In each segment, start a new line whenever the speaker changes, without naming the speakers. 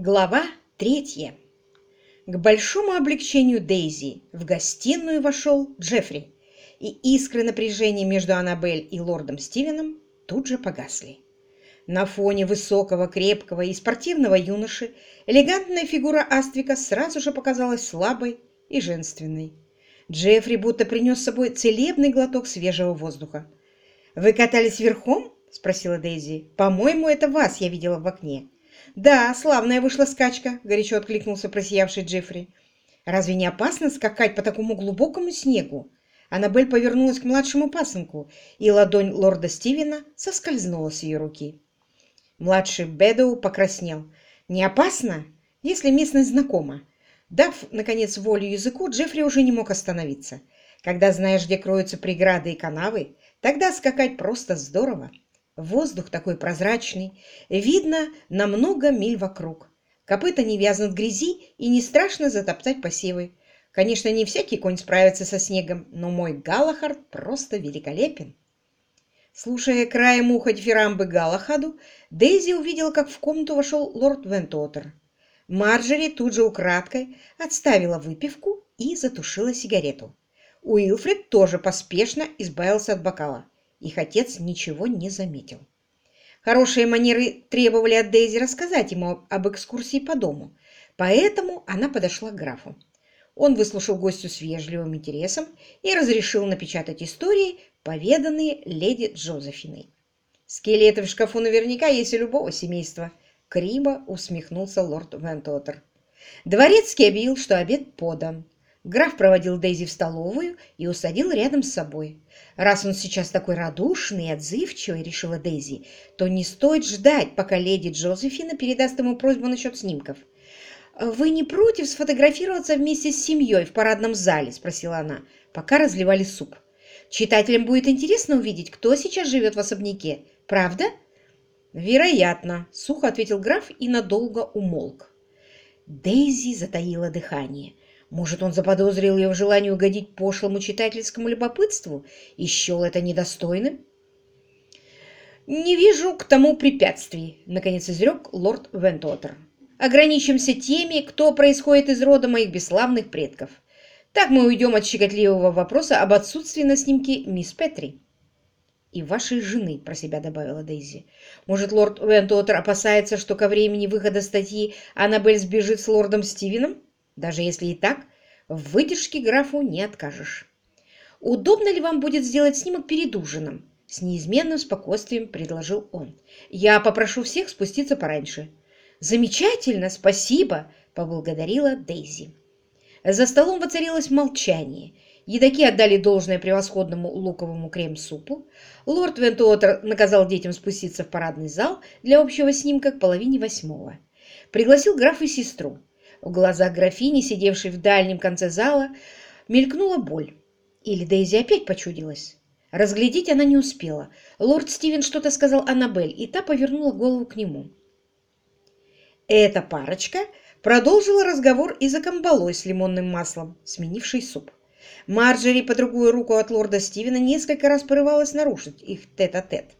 Глава третья. К большому облегчению Дейзи в гостиную вошел Джеффри, и искры напряжения между Аннабель и лордом Стивеном тут же погасли. На фоне высокого, крепкого и спортивного юноши элегантная фигура Аствика сразу же показалась слабой и женственной. Джеффри будто принес с собой целебный глоток свежего воздуха. «Вы катались верхом?» — спросила Дейзи. «По-моему, это вас я видела в окне». «Да, славная вышла скачка», — горячо откликнулся просиявший Джеффри. «Разве не опасно скакать по такому глубокому снегу?» Аннабель повернулась к младшему пасынку, и ладонь лорда Стивена соскользнула с ее руки. Младший Бэдоу покраснел. «Не опасно, если местность знакома». Дав, наконец, волю языку, Джеффри уже не мог остановиться. Когда знаешь, где кроются преграды и канавы, тогда скакать просто здорово. Воздух такой прозрачный, видно на много миль вокруг. Копыта не вязнут в грязи и не страшно затоптать посевы. Конечно, не всякий конь справится со снегом, но мой Галахард просто великолепен. Слушая краем уха дифирамбы Галахаду, Дейзи увидела, как в комнату вошел лорд Вентуотер. Марджери тут же украдкой отставила выпивку и затушила сигарету. Уилфред тоже поспешно избавился от бокала. Их отец ничего не заметил. Хорошие манеры требовали от Дейзи рассказать ему об экскурсии по дому, поэтому она подошла к графу. Он выслушал гостю с вежливым интересом и разрешил напечатать истории, поведанные леди Джозефиной. «Скелеты в шкафу наверняка есть у любого семейства», — криво усмехнулся лорд Вентотер. Дворецкий объявил, что обед подан. Граф проводил Дейзи в столовую и усадил рядом с собой. Раз он сейчас такой радушный и отзывчивый, решила Дейзи, то не стоит ждать, пока леди Джозефина передаст ему просьбу насчет снимков. «Вы не против сфотографироваться вместе с семьей в парадном зале?» – спросила она, пока разливали суп. «Читателям будет интересно увидеть, кто сейчас живет в особняке. Правда?» «Вероятно», – сухо ответил граф и надолго умолк. Дейзи затаила дыхание. Может, он заподозрил ее в желании угодить пошлому читательскому любопытству и счел это недостойным? «Не вижу к тому препятствий», — наконец изрек лорд Вентотер. «Ограничимся теми, кто происходит из рода моих бесславных предков. Так мы уйдем от щекотливого вопроса об отсутствии на снимке мисс Петри». «И вашей жены», — про себя добавила Дейзи. «Может, лорд Вентотер опасается, что ко времени выхода статьи Аннабель сбежит с лордом Стивеном?» Даже если и так, в выдержке графу не откажешь. «Удобно ли вам будет сделать снимок перед ужином?» С неизменным спокойствием предложил он. «Я попрошу всех спуститься пораньше». «Замечательно, спасибо!» – поблагодарила Дейзи. За столом воцарилось молчание. Едоки отдали должное превосходному луковому крем-супу. Лорд Вентуотер наказал детям спуститься в парадный зал для общего снимка к половине восьмого. Пригласил графа и сестру. В глазах графини, сидевшей в дальнем конце зала, мелькнула боль. Или Дейзи опять почудилась? Разглядеть она не успела. Лорд Стивен что-то сказал Аннабель, и та повернула голову к нему. Эта парочка продолжила разговор и за камбалой с лимонным маслом, сменивший суп. Марджери по другую руку от лорда Стивена несколько раз порывалась нарушить их тет-а-тет. -тет.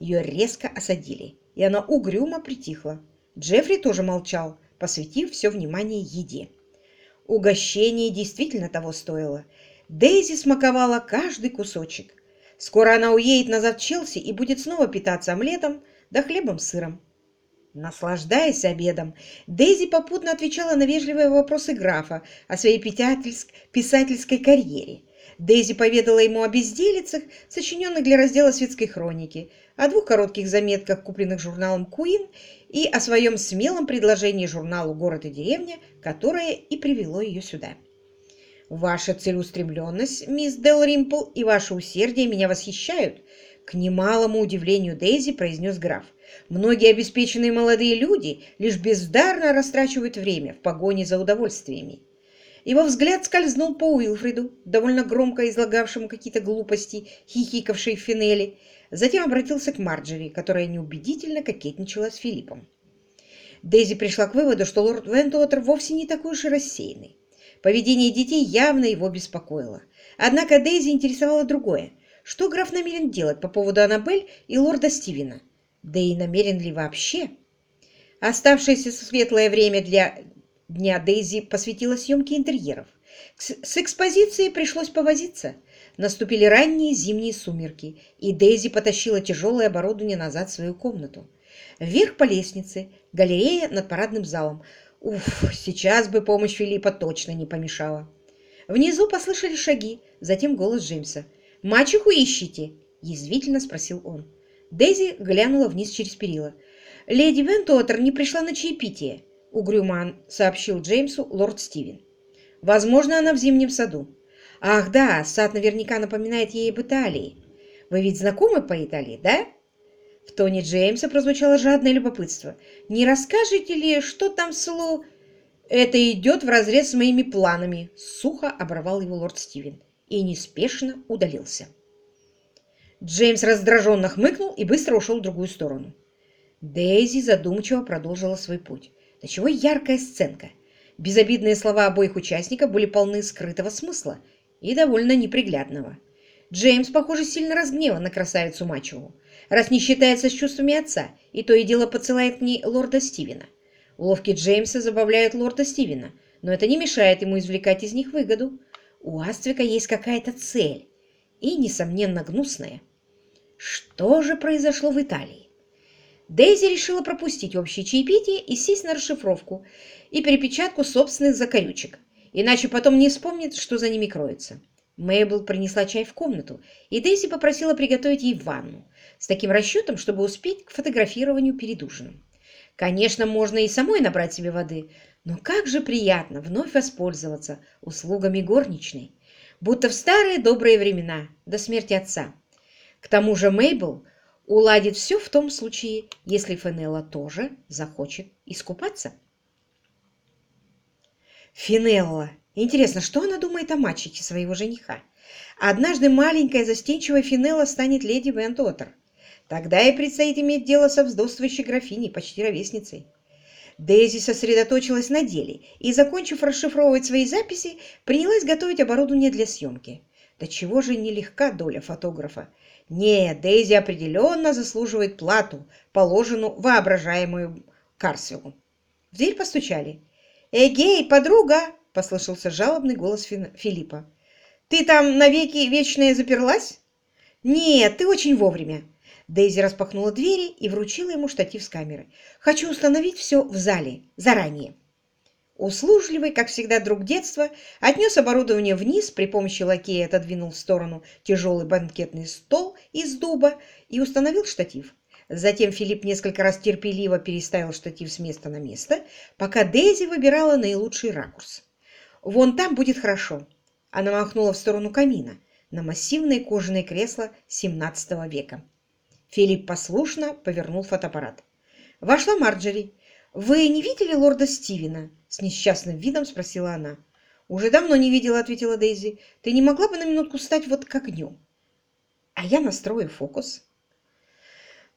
Ее резко осадили, и она угрюмо притихла. Джеффри тоже молчал, посвятив все внимание еде. Угощение действительно того стоило. Дейзи смаковала каждый кусочек. Скоро она уедет назад в Челси и будет снова питаться омлетом да хлебом с сыром. Наслаждаясь обедом, Дейзи попутно отвечала на вежливые вопросы графа о своей писательской карьере. Дейзи поведала ему о безделицах, сочиненных для раздела светской хроники, о двух коротких заметках, купленных журналом «Куин», и о своем смелом предложении журналу «Город и деревня», которое и привело ее сюда. «Ваша целеустремленность, мисс Дел Римпл, и ваше усердие меня восхищают», к немалому удивлению Дейзи произнес граф. «Многие обеспеченные молодые люди лишь бездарно растрачивают время в погоне за удовольствиями. Его взгляд скользнул по Уилфреду, довольно громко излагавшему какие-то глупости, хихикавшей финели, затем обратился к Марджери, которая неубедительно кокетничала с Филиппом. Дейзи пришла к выводу, что лорд Вентуотер вовсе не такой уж и рассеянный. Поведение детей явно его беспокоило. Однако Дейзи интересовало другое. Что граф намерен делать по поводу Аннабель и лорда Стивена? Да и намерен ли вообще? Оставшееся светлое время для дня Дейзи посвятила съемке интерьеров. С экспозицией пришлось повозиться. Наступили ранние зимние сумерки, и Дейзи потащила тяжелое оборудование назад в свою комнату. Вверх по лестнице, галерея над парадным залом. Уф, сейчас бы помощь Филиппа точно не помешала. Внизу послышали шаги, затем голос Джеймса. «Мачеху ищите?» – язвительно спросил он. Дейзи глянула вниз через перила. «Леди Вентуотер не пришла на чаепитие», – угрюман сообщил Джеймсу лорд Стивен. «Возможно, она в зимнем саду». «Ах да, сад наверняка напоминает ей об Италии. Вы ведь знакомы по Италии, да?» В тоне Джеймса прозвучало жадное любопытство. «Не расскажете ли, что там в Слу...» «Это идет вразрез с моими планами», — сухо оборвал его лорд Стивен и неспешно удалился. Джеймс раздраженно хмыкнул и быстро ушел в другую сторону. Дейзи задумчиво продолжила свой путь. Чего яркая сценка. Безобидные слова обоих участников были полны скрытого смысла и довольно неприглядного. Джеймс, похоже, сильно разгневан на красавицу Мачеву, раз не считается с чувствами отца, и то и дело подсылает к ней лорда Стивена. Уловки Джеймса забавляют лорда Стивена, но это не мешает ему извлекать из них выгоду. У Аствика есть какая-то цель, и, несомненно, гнусная. Что же произошло в Италии? Дейзи решила пропустить общее чаепитие и сесть на расшифровку и перепечатку собственных закорючек, иначе потом не вспомнит, что за ними кроется. Мейбл принесла чай в комнату, и Дейзи попросила приготовить ей ванну, с таким расчетом, чтобы успеть к фотографированию перед ужином. Конечно, можно и самой набрать себе воды, но как же приятно вновь воспользоваться услугами горничной, будто в старые добрые времена, до смерти отца. К тому же Мейбл уладит все в том случае, если Фенелла тоже захочет искупаться. Финелла. Интересно, что она думает о мальчике своего жениха? Однажды маленькая застенчивая Финелла станет леди Вентотер. Тогда ей предстоит иметь дело со вздоствующей графиней, почти ровесницей. Дейзи сосредоточилась на деле и, закончив расшифровывать свои записи, принялась готовить оборудование для съемки. Да чего же нелегка доля фотографа. Нет, Дейзи определенно заслуживает плату, положенную воображаемую Карсвиллу. В дверь постучали. «Эгей, подруга!» – послышался жалобный голос Филиппа. «Ты там навеки вечная заперлась?» «Нет, ты очень вовремя. Дейзи распахнула двери и вручила ему штатив с камерой. «Хочу установить все в зале, заранее». Услужливый, как всегда, друг детства, отнес оборудование вниз, при помощи лакея отодвинул в сторону тяжелый банкетный стол из дуба и установил штатив. Затем Филипп несколько раз терпеливо переставил штатив с места на место, пока Дейзи выбирала наилучший ракурс. «Вон там будет хорошо». Она махнула в сторону камина на массивное кожаное кресло XVII века. Филипп послушно повернул фотоаппарат. Вошла Марджери. «Вы не видели лорда Стивена?» С несчастным видом спросила она. «Уже давно не видела», — ответила Дейзи. «Ты не могла бы на минутку стать вот к огню?» «А я настрою фокус».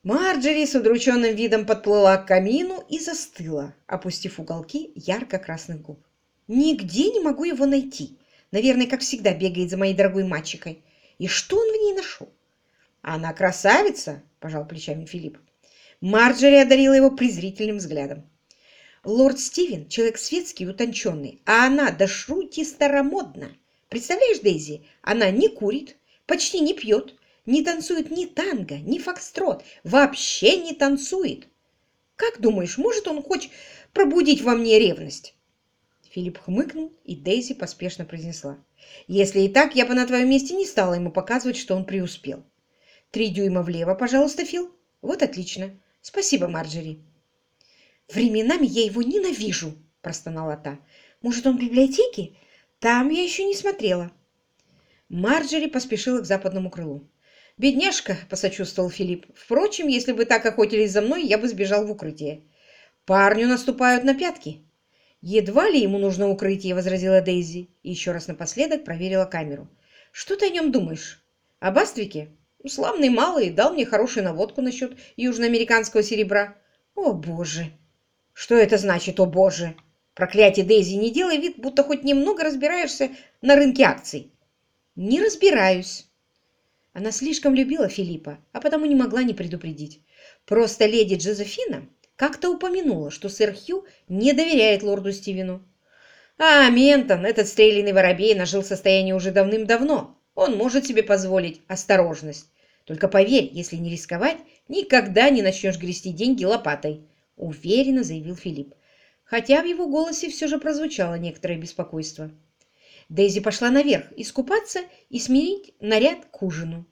Марджери с удрученным видом подплыла к камину и застыла, опустив уголки ярко-красных губ. «Нигде не могу его найти. Наверное, как всегда, бегает за моей дорогой мальчикой. И что он в ней нашел?» «Она красавица!» – пожал плечами Филипп. Марджери одарила его презрительным взглядом. «Лорд Стивен – человек светский и утонченный, а она до шрути старомодна. Представляешь, Дейзи, она не курит, почти не пьет, не танцует ни танго, ни фокстрот, вообще не танцует. Как думаешь, может он хоть пробудить во мне ревность?» Филипп хмыкнул, и Дейзи поспешно произнесла. «Если и так, я бы на твоем месте не стала ему показывать, что он преуспел. Три дюйма влево, пожалуйста, Фил. Вот отлично. Спасибо, Марджери. Временами я его ненавижу, простонала та. Может, он в библиотеке? Там я еще не смотрела. Марджери поспешила к западному крылу. «Бедняжка!» – посочувствовал Филипп. «Впрочем, если бы так охотились за мной, я бы сбежал в укрытие. Парню наступают на пятки». «Едва ли ему нужно укрытие», – возразила Дейзи. И еще раз напоследок проверила камеру. «Что ты о нем думаешь? Об Аствике?» Славный малый дал мне хорошую наводку насчет южноамериканского серебра. О, боже! Что это значит, о, боже? Проклятие, Дейзи, не делай вид, будто хоть немного разбираешься на рынке акций. Не разбираюсь. Она слишком любила Филиппа, а потому не могла не предупредить. Просто леди Джозефина как-то упомянула, что сэр Хью не доверяет лорду Стивену. А Ментон, этот стрелянный воробей, нажил состояние уже давным-давно. Он может себе позволить осторожность. Только поверь, если не рисковать, никогда не начнешь грести деньги лопатой, уверенно заявил Филипп, хотя в его голосе все же прозвучало некоторое беспокойство. Дейзи пошла наверх искупаться и сменить наряд к ужину.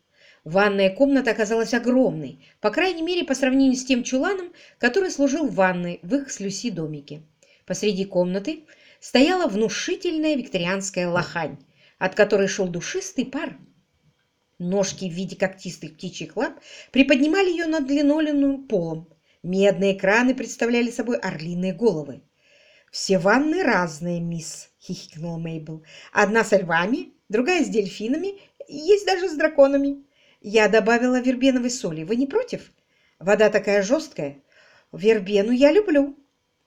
Ванная комната оказалась огромной, по крайней мере, по сравнению с тем чуланом, который служил ванной в их с Люси домике. Посреди комнаты стояла внушительная викторианская лохань, от которой шел душистый пар. Ножки в виде когтистых птичьих лап приподнимали ее над линолеумным полом. Медные краны представляли собой орлиные головы. «Все ванны разные, мисс», — хихикнула Мейбл. «Одна со львами, другая с дельфинами, есть даже с драконами. Я добавила вербеновой соли. Вы не против? Вода такая жесткая. Вербену я люблю.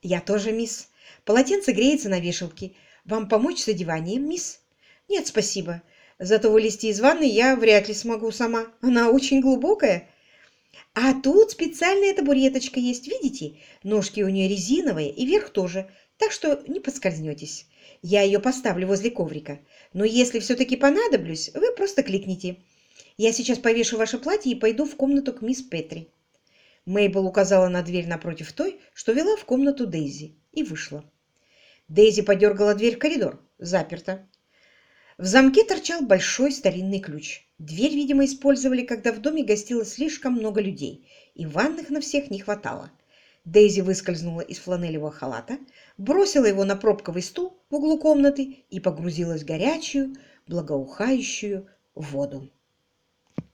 Я тоже, мисс. Полотенце греется на вешалке. Вам помочь с одеванием, мисс? Нет, спасибо. Зато вылезти из ванны я вряд ли смогу сама. Она очень глубокая. А тут специальная табуреточка есть, видите? Ножки у нее резиновые и верх тоже, так что не подскользнетесь. Я ее поставлю возле коврика. Но если все-таки понадоблюсь, вы просто кликните. Я сейчас повешу ваше платье и пойду в комнату к мисс Петри». Мейбл указала на дверь напротив той, что вела в комнату Дейзи, и вышла. Дейзи подергала дверь в коридор. Заперта. В замке торчал большой старинный ключ. Дверь, видимо, использовали, когда в доме гостило слишком много людей, и ванных на всех не хватало. Дейзи выскользнула из фланелевого халата, бросила его на пробковый стул в углу комнаты и погрузилась в горячую, благоухающую воду.